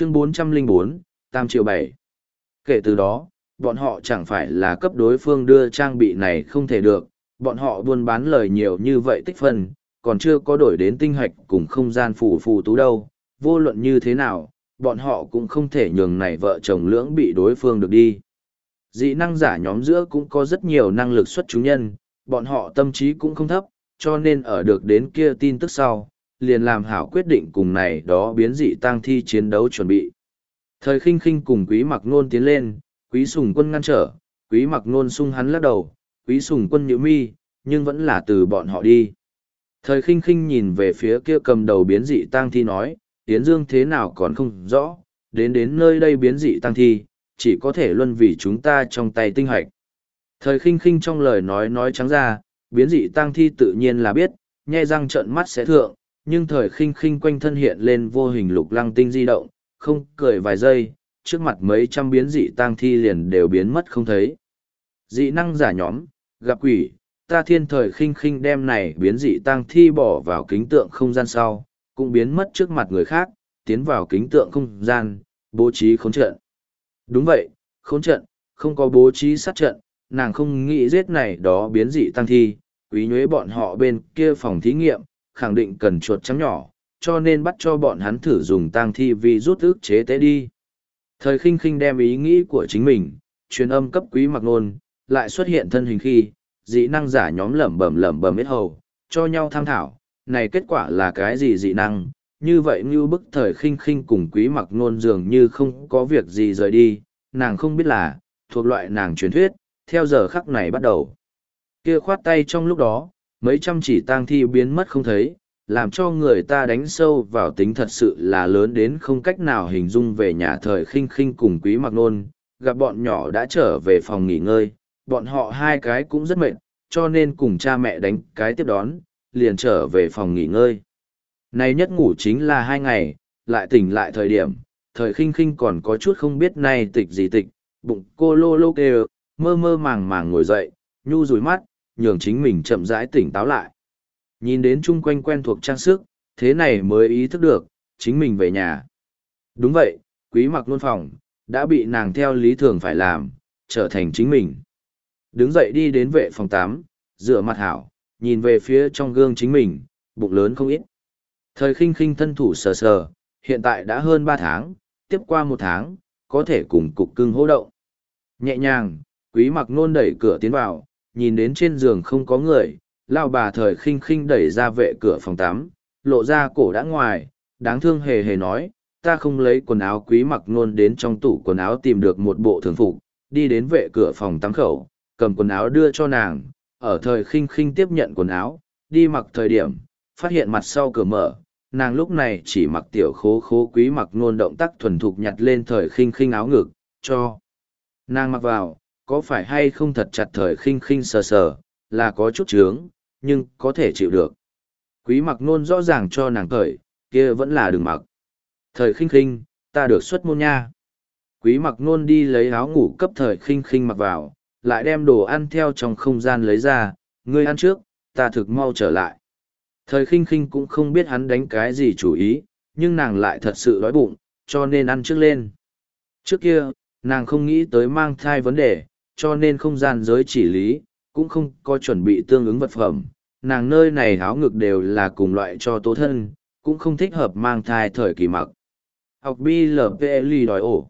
chương 404, Tam triệu 7. Kể từ đó, bọn họ chẳng phải là cấp đối phương đưa trang bị này không thể được, bọn họ buôn bán lời nhiều như vậy tích phân, còn chưa có đổi đến tinh hạch cùng không gian phù phù tú đâu, vô luận như thế nào, bọn họ cũng không thể nhường này vợ chồng lưỡng bị đối phương được đi. Dị năng giả nhóm giữa cũng có rất nhiều năng lực xuất chúng nhân, bọn họ tâm trí cũng không thấp, cho nên ở được đến kia tin tức sau, liền làm hảo quyết định cùng này đó biến dị tăng thi chiến đấu chuẩn bị. Thời khinh khinh cùng quý mặc nôn tiến lên, quý sùng quân ngăn trở, quý mặc nôn sung hắn lắc đầu, quý sùng quân nhữ mi, nhưng vẫn là từ bọn họ đi. Thời khinh khinh nhìn về phía kia cầm đầu biến dị tăng thi nói, Yến Dương thế nào còn không rõ, đến đến nơi đây biến dị tăng thi, chỉ có thể luân vì chúng ta trong tay tinh hoạch. Thời khinh khinh trong lời nói nói trắng ra, biến dị tăng thi tự nhiên là biết, nhai răng trợn mắt sẽ thượng, nhưng thời khinh khinh quanh thân hiện lên vô hình lục lăng tinh di động, không cười vài giây, trước mặt mấy trăm biến dị tăng thi liền đều biến mất không thấy. Dị năng giả nhóm, gặp quỷ, ta thiên thời khinh khinh đem này biến dị tăng thi bỏ vào kính tượng không gian sau, cũng biến mất trước mặt người khác, tiến vào kính tượng không gian, bố trí khốn trận. Đúng vậy, khốn trận, không có bố trí sát trận, nàng không nghĩ giết này đó biến dị tăng thi, quý nhuế bọn họ bên kia phòng thí nghiệm, khẳng định cần chuột trắng nhỏ, cho nên bắt cho bọn hắn thử dùng tang thi vì rút ức chế tế đi. Thời khinh khinh đem ý nghĩ của chính mình, truyền âm cấp quý mặc nôn, lại xuất hiện thân hình khi, dị năng giả nhóm lẩm bẩm lẩm bẩm ít hầu, cho nhau tham thảo, này kết quả là cái gì dị năng, như vậy như bức thời khinh khinh cùng quý mặc nôn dường như không có việc gì rời đi, nàng không biết là, thuộc loại nàng truyền thuyết, theo giờ khắc này bắt đầu. Kia khoát tay trong lúc đó, mấy trăm chỉ tang thi biến mất không thấy, làm cho người ta đánh sâu vào tính thật sự là lớn đến không cách nào hình dung về nhà thời khinh khinh cùng quý mặc nôn, gặp bọn nhỏ đã trở về phòng nghỉ ngơi, bọn họ hai cái cũng rất mệt, cho nên cùng cha mẹ đánh cái tiếp đón, liền trở về phòng nghỉ ngơi. Nay nhất ngủ chính là hai ngày, lại tỉnh lại thời điểm, thời khinh khinh còn có chút không biết nay tịch gì tịch, bụng cô lô lô kêu, mơ mơ màng màng ngồi dậy, nhu rủi mắt, nhường chính mình chậm rãi tỉnh táo lại. Nhìn đến chung quanh quen thuộc trang sức, thế này mới ý thức được, chính mình về nhà. Đúng vậy, quý mặc luôn phòng, đã bị nàng theo lý thường phải làm, trở thành chính mình. Đứng dậy đi đến vệ phòng 8, rửa mặt hảo, nhìn về phía trong gương chính mình, bụng lớn không ít. Thời khinh khinh thân thủ sờ sờ, hiện tại đã hơn 3 tháng, tiếp qua một tháng, có thể cùng cục cưng hỗ động. Nhẹ nhàng, quý mặc nôn đẩy cửa tiến vào, nhìn đến trên giường không có người, lao bà thời khinh khinh đẩy ra vệ cửa phòng tắm, lộ ra cổ đã ngoài, đáng thương hề hề nói, ta không lấy quần áo quý mặc nôn đến trong tủ quần áo tìm được một bộ thường phục, đi đến vệ cửa phòng tắm khẩu, cầm quần áo đưa cho nàng, ở thời khinh khinh tiếp nhận quần áo, đi mặc thời điểm, phát hiện mặt sau cửa mở, nàng lúc này chỉ mặc tiểu khố khố quý mặc nôn động tác thuần thục nhặt lên thời khinh khinh áo ngực, cho. Nàng mặc vào, có phải hay không thật chặt thời khinh khinh sờ sờ, là có chút chướng nhưng có thể chịu được. Quý mặc nôn rõ ràng cho nàng thời, kia vẫn là đừng mặc. Thời khinh khinh, ta được xuất môn nha. Quý mặc nôn đi lấy áo ngủ cấp thời khinh khinh mặc vào, lại đem đồ ăn theo trong không gian lấy ra, ngươi ăn trước, ta thực mau trở lại. Thời khinh khinh cũng không biết hắn đánh cái gì chủ ý, nhưng nàng lại thật sự đói bụng, cho nên ăn trước lên. Trước kia, nàng không nghĩ tới mang thai vấn đề, cho nên không gian giới chỉ lý, cũng không có chuẩn bị tương ứng vật phẩm. Nàng nơi này áo ngực đều là cùng loại cho tố thân, cũng không thích hợp mang thai thời kỳ mặc. Học BLPL đòi ổ.